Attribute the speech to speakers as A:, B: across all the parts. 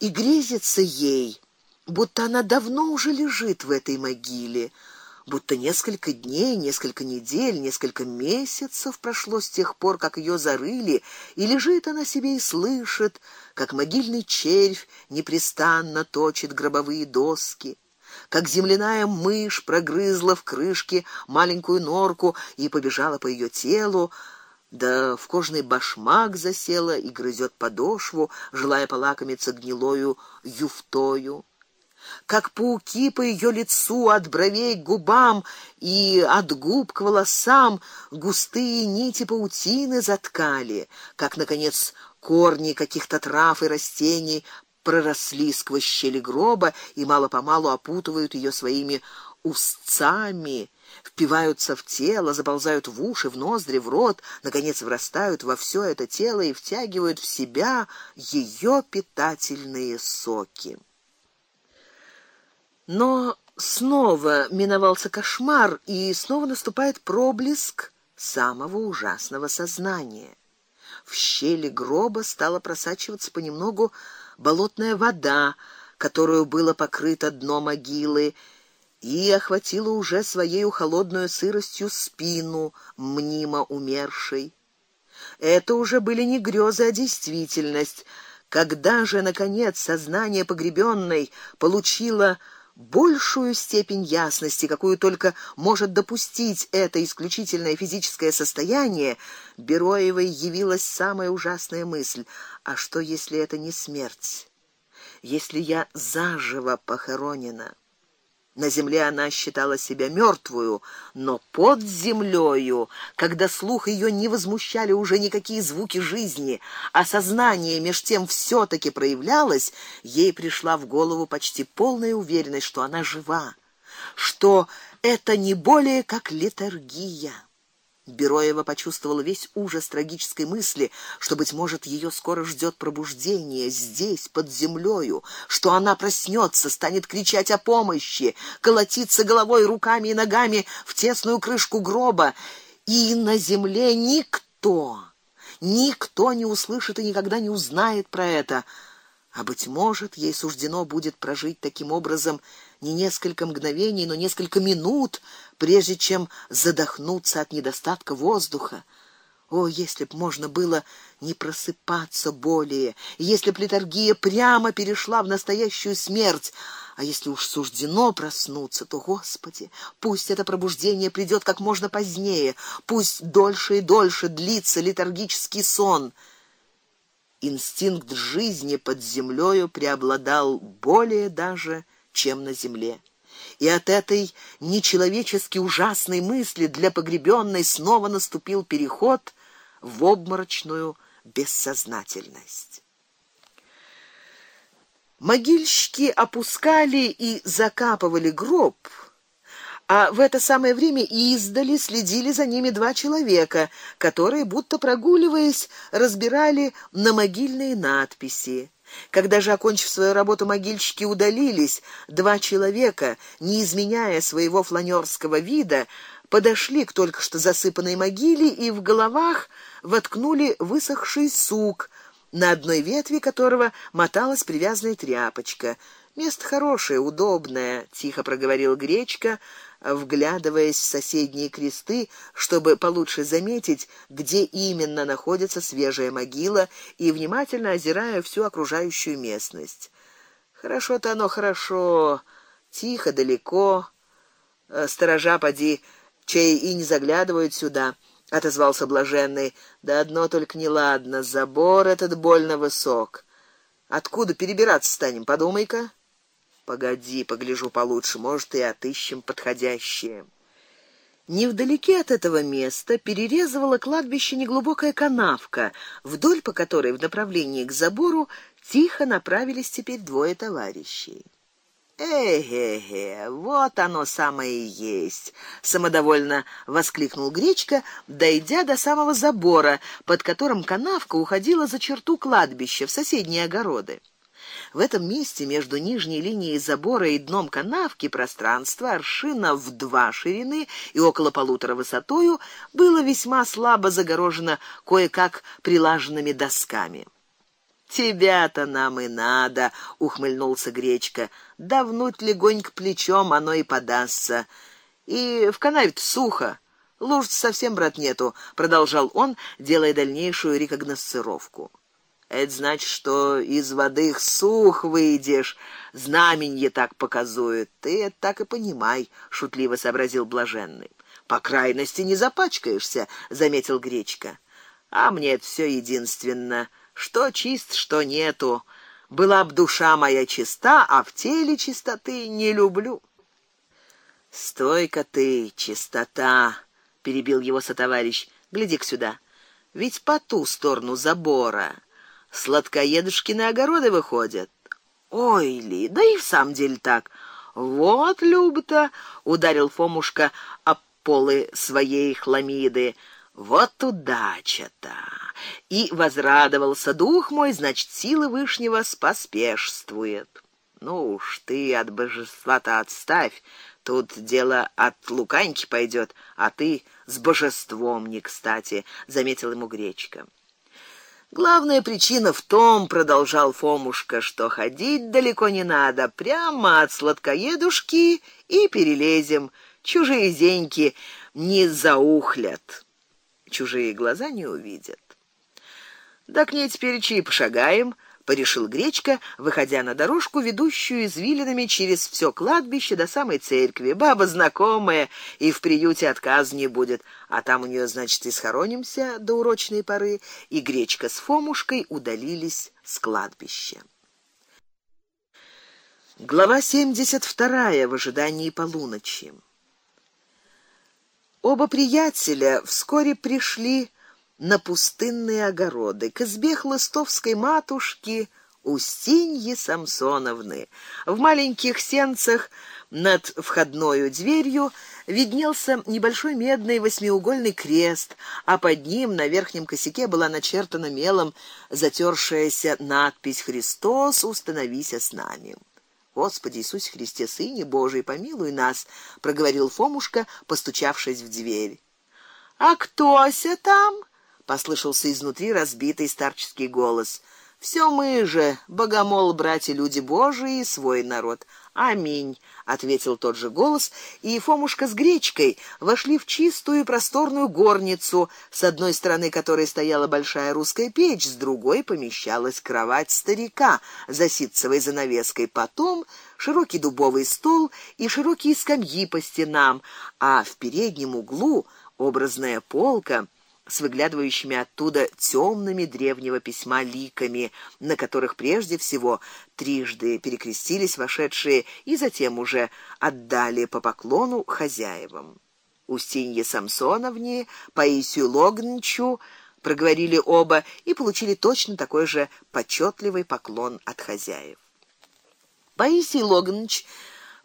A: и грезится ей, будто она давно уже лежит в этой могиле, будто несколько дней, несколько недель, несколько месяцев прошло с тех пор, как ее зарыли, и лежит она себе и слышит, как могильный червь непрестанно точит гробовые доски как земляная мышь прогрызла в крышке маленькую норку и побежала по ее телу, да в кожный башмак засела и грызет подошву, желая полакомиться гнилою юфтою. Как пауки по ее лицу от бровей к губам и от губ к волосам густые нити паутины заткали, как наконец корни каких-то трав и растений проросли сквозь щели гроба и мало-помалу опутывают ее своими устцами, впиваются в тело, заползают в уши, в ноздри, в рот, наконец врастают во все это тело и втягивают в себя ее питательные соки. Но снова миновался кошмар, и снова наступает проблеск самого ужасного сознания. В щели гроба стала просачиваться понемногу болотная вода, которую было покрыто дно могилы, и охватила уже своей холодной сыростью спину мнимо умершей. Это уже были не грезы, а действительность. Когда же наконец сознание погребенной получило большую степень ясности, какую только может допустить это исключительное физическое состояние, Бероевой явилась самая ужасная мысль: а что если это не смерть? Если я заживо похоронена? На земле она считала себя мертвую, но под землею, когда слух ее не возмущали уже никакие звуки жизни, а сознание меж тем все таки проявлялось, ей пришла в голову почти полная уверенность, что она жива, что это не более как летаргия. Бероева почувствовала весь ужас трагической мысли, что быть может ее скоро ждет пробуждение здесь под землею, что она проснется, станет кричать о помощи, колотиться головой, руками и ногами в тесную крышку гроба, и на земле никто, никто не услышит и никогда не узнает про это. А быть может, ей суждено будет прожить таким образом не несколько мгновений, но несколько минут, прежде чем задохнуться от недостатка воздуха. О, если б можно было не просыпаться более, если б летаргия прямо перешла в настоящую смерть, а если уж суждено проснуться, то, Господи, пусть это пробуждение придет как можно позднее, пусть дольше и дольше длится летаргический сон. Инстинкт жизни под землёю преобладал более даже, чем на земле. И от этой нечеловечески ужасной мысли для погребенной снова наступил переход в обморочную бессознательность. Могильщики опускали и закапывали гроб, а в это самое время издали следили за ними два человека, которые будто прогуливаясь разбирали на могильные надписи. Когда же окончив свою работу могильщики удалились, два человека, не изменяя своего фланёрского вида, подошли к только что засыпанной могиле и в головах воткнули высохший сук, на одной ветви которого моталась привязанная тряпочка. Место хорошее, удобное, тихо проговорил Гречка, вглядываясь в соседние кресты, чтобы получше заметить, где именно находится свежая могила, и внимательно озирая всю окружающую местность. Хорошо-то оно хорошо, тихо, далеко. Э, сторожа поди, чей и не заглядывают сюда, отозвался блаженный. Да одно только неладно, забор этот больно высок. Откуда перебираться станем, подумай-ка. Погоди, погляжу получше, может, и отыщем подходящее. Невдалеке от этого места перерезывала кладбище неглубокая канавка, вдоль по которой в направлении к забору тихо направились теперь двое товарищей. Эге-ге, вот оно самое и есть, самодовольно воскликнул Гречка, дойдя до самого забора, под которым канавка уходила за черту кладбища в соседние огороды. В этом месте между нижней линией забора и дном канавки пространство аршина в два ширины и около полутора высотою было весьма слабо загорожено кое-как прилаженными досками. Тебя-то нам и надо, ухмыльнулся Гречка. Давнуть легонько плечом, оно и подастся. И в канаве сухо. Луж совсем брат нету, продолжал он, делая дальнейшую рекогносцировку. Это значит, что из воды сух выйдешь. Знаменье так показует. Ты это так и понимай, шутливо сообразил блаженный. По крайности не запачкаешься, заметил Гречка. А мне это все единственно, что чист, что нету. Была б душа моя чиста, а в теле чистоты не люблю. Стойка ты, чистота, перебил его сотоварищ. Гляди-ка сюда. Ведь по ту сторону забора сладкоедушкины огороды выходят. Ой, ли, да и в самом деле так. Вот, Любта, ударил Фомушка об полы своей хламиды. Вот удача-то. И возрадовался дух мой, значит, силы вышнего споспешствует. Ну уж ты от божества-то отставь. Тут дело от луканьки пойдет, а ты с божеством не кстати, заметил ему Гречка. Главная причина в том, продолжал Фомушка, что ходить далеко не надо, прямо от сладкоедушки и перелезем. Чужие деньги не заухлят. Чужие глаза не увидят. Да к теперь и пошагаем, порешил Гречка, выходя на дорожку, ведущую извилинами через все кладбище до самой церкви. Баба знакомая и в приюте отказ не будет, а там у нее, значит, и схоронимся до урочной поры, и Гречка с Фомушкой удалились с кладбища. Глава 72 в ожидании полуночи. Оба приятеля вскоре пришли на пустынные огороды к избе хлыстовской матушки Устиньи Самсоновны. В маленьких сенцах над входной дверью виднелся небольшой медный восьмиугольный крест, а под ним на верхнем косяке была начертана мелом затершаяся надпись Христос, установися с нами. Господи Иисусе Христе, сыне Божий, помилуй нас, проговорил Фомушка, постучавшись в дверь. А кто-ся там? Послышался изнутри разбитый старческий голос. Все мы же, богомол, братья, люди Божии, свой народ. Аминь, ответил тот же голос, и Фомушка с гречкой вошли в чистую просторную горницу, с одной стороны которой стояла большая русская печь, с другой помещалась кровать старика за ситцевой занавеской, потом широкий дубовый стол и широкие скамьи по стенам, а в переднем углу образная полка с выглядывающими оттуда темными древнего письма ликами, на которых прежде всего трижды перекрестились вошедшие и затем уже отдали по поклону хозяевам. Устинье Самсоновне, Паисию Логнчу проговорили оба и получили точно такой же почетливый поклон от хозяев. Паисий Логнч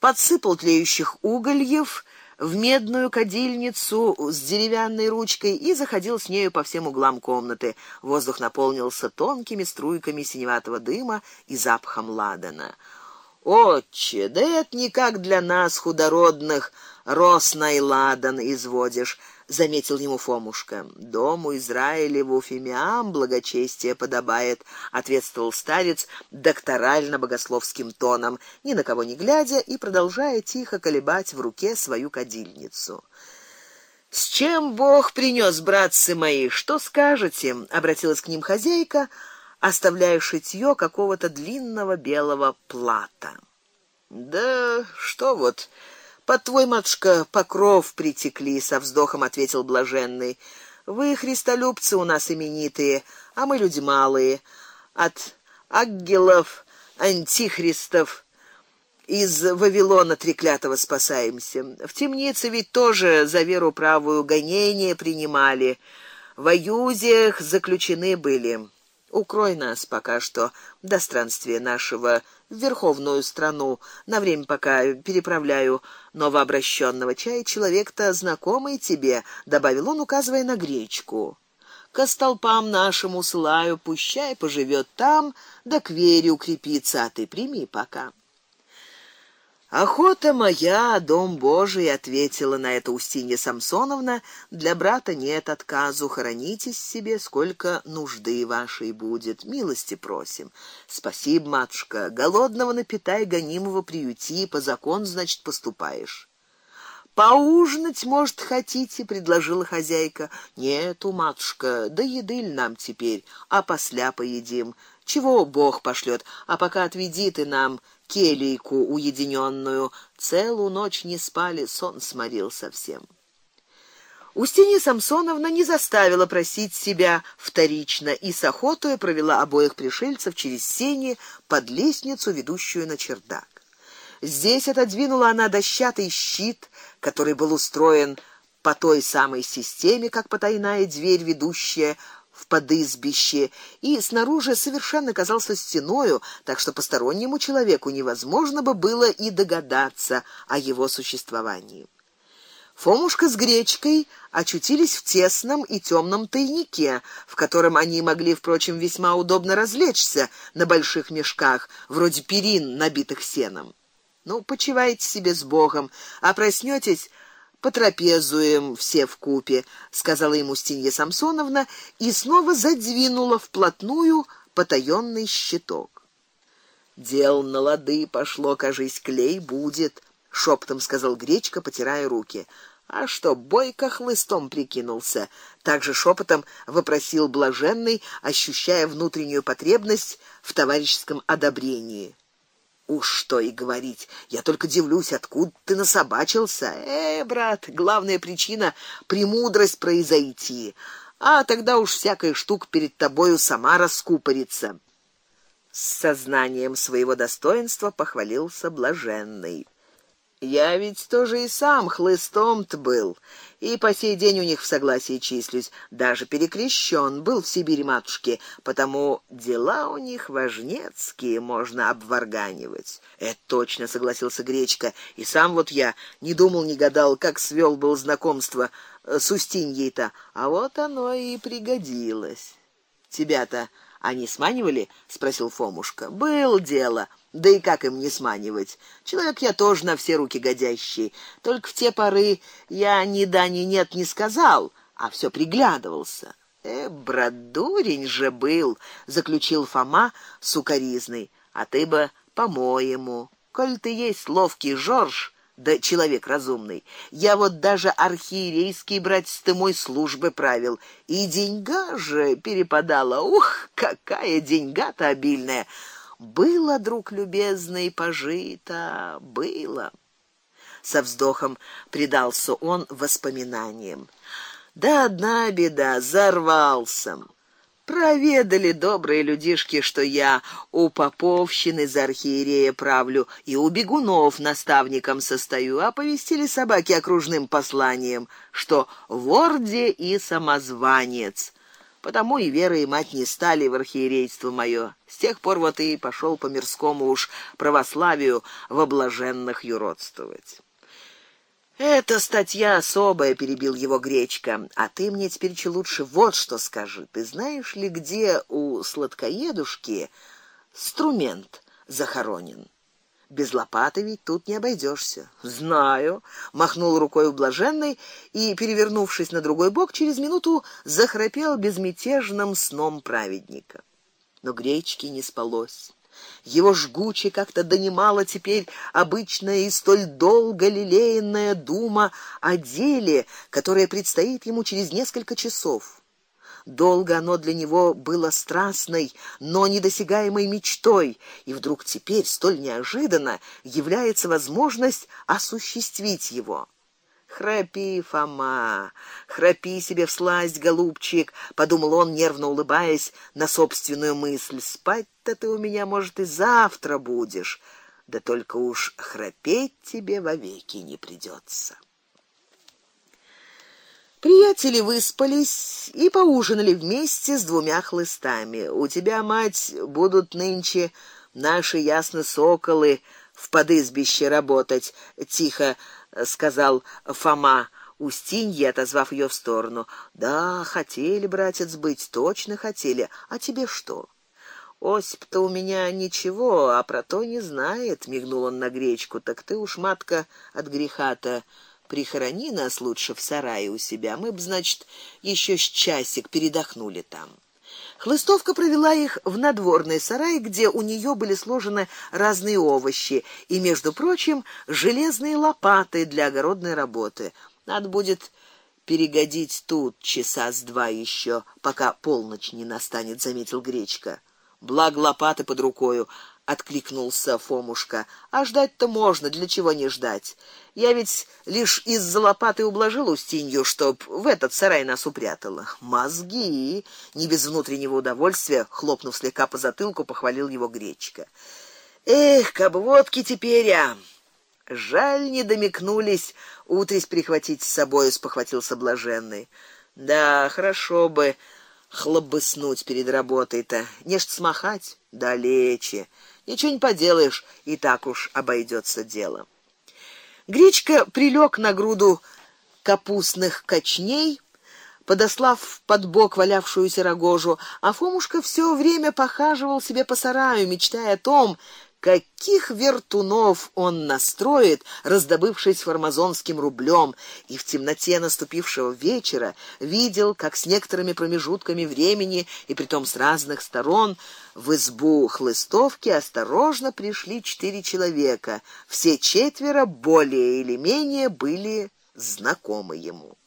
A: подсыпал тлеющих угольев в медную кадильницу с деревянной ручкой и заходил с нею по всем углам комнаты. Воздух наполнился тонкими струйками синеватого дыма и запахом ладана. Отче, да это никак для нас худородных росной ладан изводишь заметил ему Фомушка. Дому Израилеву фимиам благочестие подобает, ответствовал старец докторально-богословским тоном, ни на кого не глядя и продолжая тихо колебать в руке свою кадильницу. С чем Бог принес, братцы мои, что скажете? обратилась к ним хозяйка, оставляя шитьё какого-то длинного белого плата. Да что вот под твой матушка покров притекли, со вздохом ответил блаженный. Вы христолюбцы у нас именитые, а мы люди малые. От ангелов, антихристов из Вавилона треклятого спасаемся. В темнице ведь тоже за веру правую гонение принимали. В аюзиях заключены были. Укрой нас пока что до странствия нашего в верховную страну, на время пока переправляю новообращенного чая, человек-то знакомый тебе, добавил он, указывая на гречку. К столпам нашим усылаю, пущай поживет там, да к вере укрепится, а ты прими пока. Охота моя, дом Божий, ответила на это Устинья Самсоновна. Для брата нет отказу, хоронитесь себе сколько нужды вашей будет. Милости просим. Спасибо, матушка. Голодного напитай, гонимого приюти, по закон, значит, поступаешь. Поужинать, может, хотите, предложила хозяйка. Нету, матушка, да еды ли нам теперь, а после поедим. Чего Бог пошлет, а пока отведи ты нам келейку уединенную. Целую ночь не спали, сон сморил совсем. Устинья Самсоновна не заставила просить себя вторично и с охотой провела обоих пришельцев через сени под лестницу, ведущую на чердак. Здесь отодвинула она дощатый щит, который был устроен по той самой системе, как потайная дверь, ведущая в подызбище, и снаружи совершенно казался стеною, так что постороннему человеку невозможно бы было и догадаться о его существовании. Фомушка с гречкой очутились в тесном и темном тайнике, в котором они могли, впрочем, весьма удобно развлечься на больших мешках, вроде перин, набитых сеном. Ну, почивайте себе с Богом, а проснётесь потрапезуем все в купе, сказала ему Стинья Самсоновна и снова задвинула вплотную потаённый щиток. Дел на лады пошло, кажись, клей будет, шептом сказал Гречка, потирая руки. А что, бойко хлыстом прикинулся, также шепотом вопросил блаженный, ощущая внутреннюю потребность в товарищеском одобрении. Уж что и говорить. Я только дивлюсь, откуда ты насобачился. Э, брат, главная причина премудрость произойти. А тогда уж всякая штука перед тобою сама раскупорится. С сознанием своего достоинства похвалился блаженный. Я ведь тоже и сам хлыстом-то был, и по сей день у них в согласии числюсь, даже перекрещен был в Сибири матушке, потому дела у них важнецкие, можно обварганивать. Это точно согласился Гречка, и сам вот я не думал, не гадал, как свел был знакомство э, с Устиньей-то, а вот оно и пригодилось. Тебя-то они сманивали? спросил Фомушка. Был дело. Да и как им не сманивать? Человек я тоже на все руки годящий. Только в те поры я ни да ни нет не сказал, а все приглядывался. Э, брат, дурень же был, заключил Фома сукаризный. А ты бы, по-моему, коль ты есть ловкий Жорж, да человек разумный. Я вот даже архиерейский братец мой службы правил, и деньга же перепадала. Ух, какая деньга-то обильная. Было, друг любезный, пожито, было. Со вздохом предался он воспоминаниям. Да одна беда, зарвался. Проведали добрые людишки, что я у поповщины за архиерея правлю и у бегунов наставником состою, а повестили собаки окружным посланием, что ворде и самозванец потому и вера и мать не стали в архиерейство моё. С тех пор вот и пошел по мирскому уж православию в облаженных юродствовать. Это статья особая, перебил его Гречка. А ты мне теперь че лучше вот что скажи. Ты знаешь ли, где у сладкоедушки инструмент захоронен? Без лопаты ведь тут не обойдешься. Знаю, махнул рукой у блаженной и, перевернувшись на другой бок, через минуту захрапел безмятежным сном праведника. Но гречке не спалось. Его жгуче как-то донимала теперь обычная и столь долго лелеянная дума о деле, которое предстоит ему через несколько часов. Долго оно для него было страстной, но недосягаемой мечтой, и вдруг теперь столь неожиданно является возможность осуществить его. Храпи, Фома, храпи себе в сласть, голубчик, подумал он, нервно улыбаясь на собственную мысль. Спать-то ты у меня, может, и завтра будешь, да только уж храпеть тебе вовеки не придется. Приятели выспались и поужинали вместе с двумя хлыстами. У тебя, мать, будут нынче наши ясно соколы в подызбище работать, тихо сказал Фома. Устинья, отозвав ее в сторону. Да, хотели братец быть, точно хотели. А тебе что? Осип-то у меня ничего, а про то не знает, мигнул он на гречку. Так ты уж матка от греха-то прихорони нас лучше в сарае у себя. Мы б, значит, еще с часик передохнули там. Хлыстовка провела их в надворный сарай, где у нее были сложены разные овощи и, между прочим, железные лопаты для огородной работы. Надо будет перегодить тут часа с два еще, пока полночь не настанет, заметил Гречка. Благ лопаты под рукою, откликнулся Фомушка. А ждать-то можно, для чего не ждать? Я ведь лишь из-за лопаты ублажил Устинью, чтоб в этот сарай нас упрятала. Мозги, не без внутреннего удовольствия, хлопнув слегка по затылку, похвалил его Гречка. Эх, каб водки теперь, а Жаль, не домикнулись утрись прихватить с собой, спохватился блаженный. Да, хорошо бы хлобыснуть перед работой-то. Не ж смахать далече. Ничего не поделаешь, и так уж обойдется дело. Гречка прилег на груду капустных кочней, подослав под бок валявшуюся рогожу, а Фомушка все время похаживал себе по сараю, мечтая о том, каких вертунов он настроит, раздобывшись фармазонским рублем, и в темноте наступившего вечера видел, как с некоторыми промежутками времени и притом с разных сторон в избу Хлыстовки осторожно пришли четыре человека. Все четверо более или менее были знакомы ему.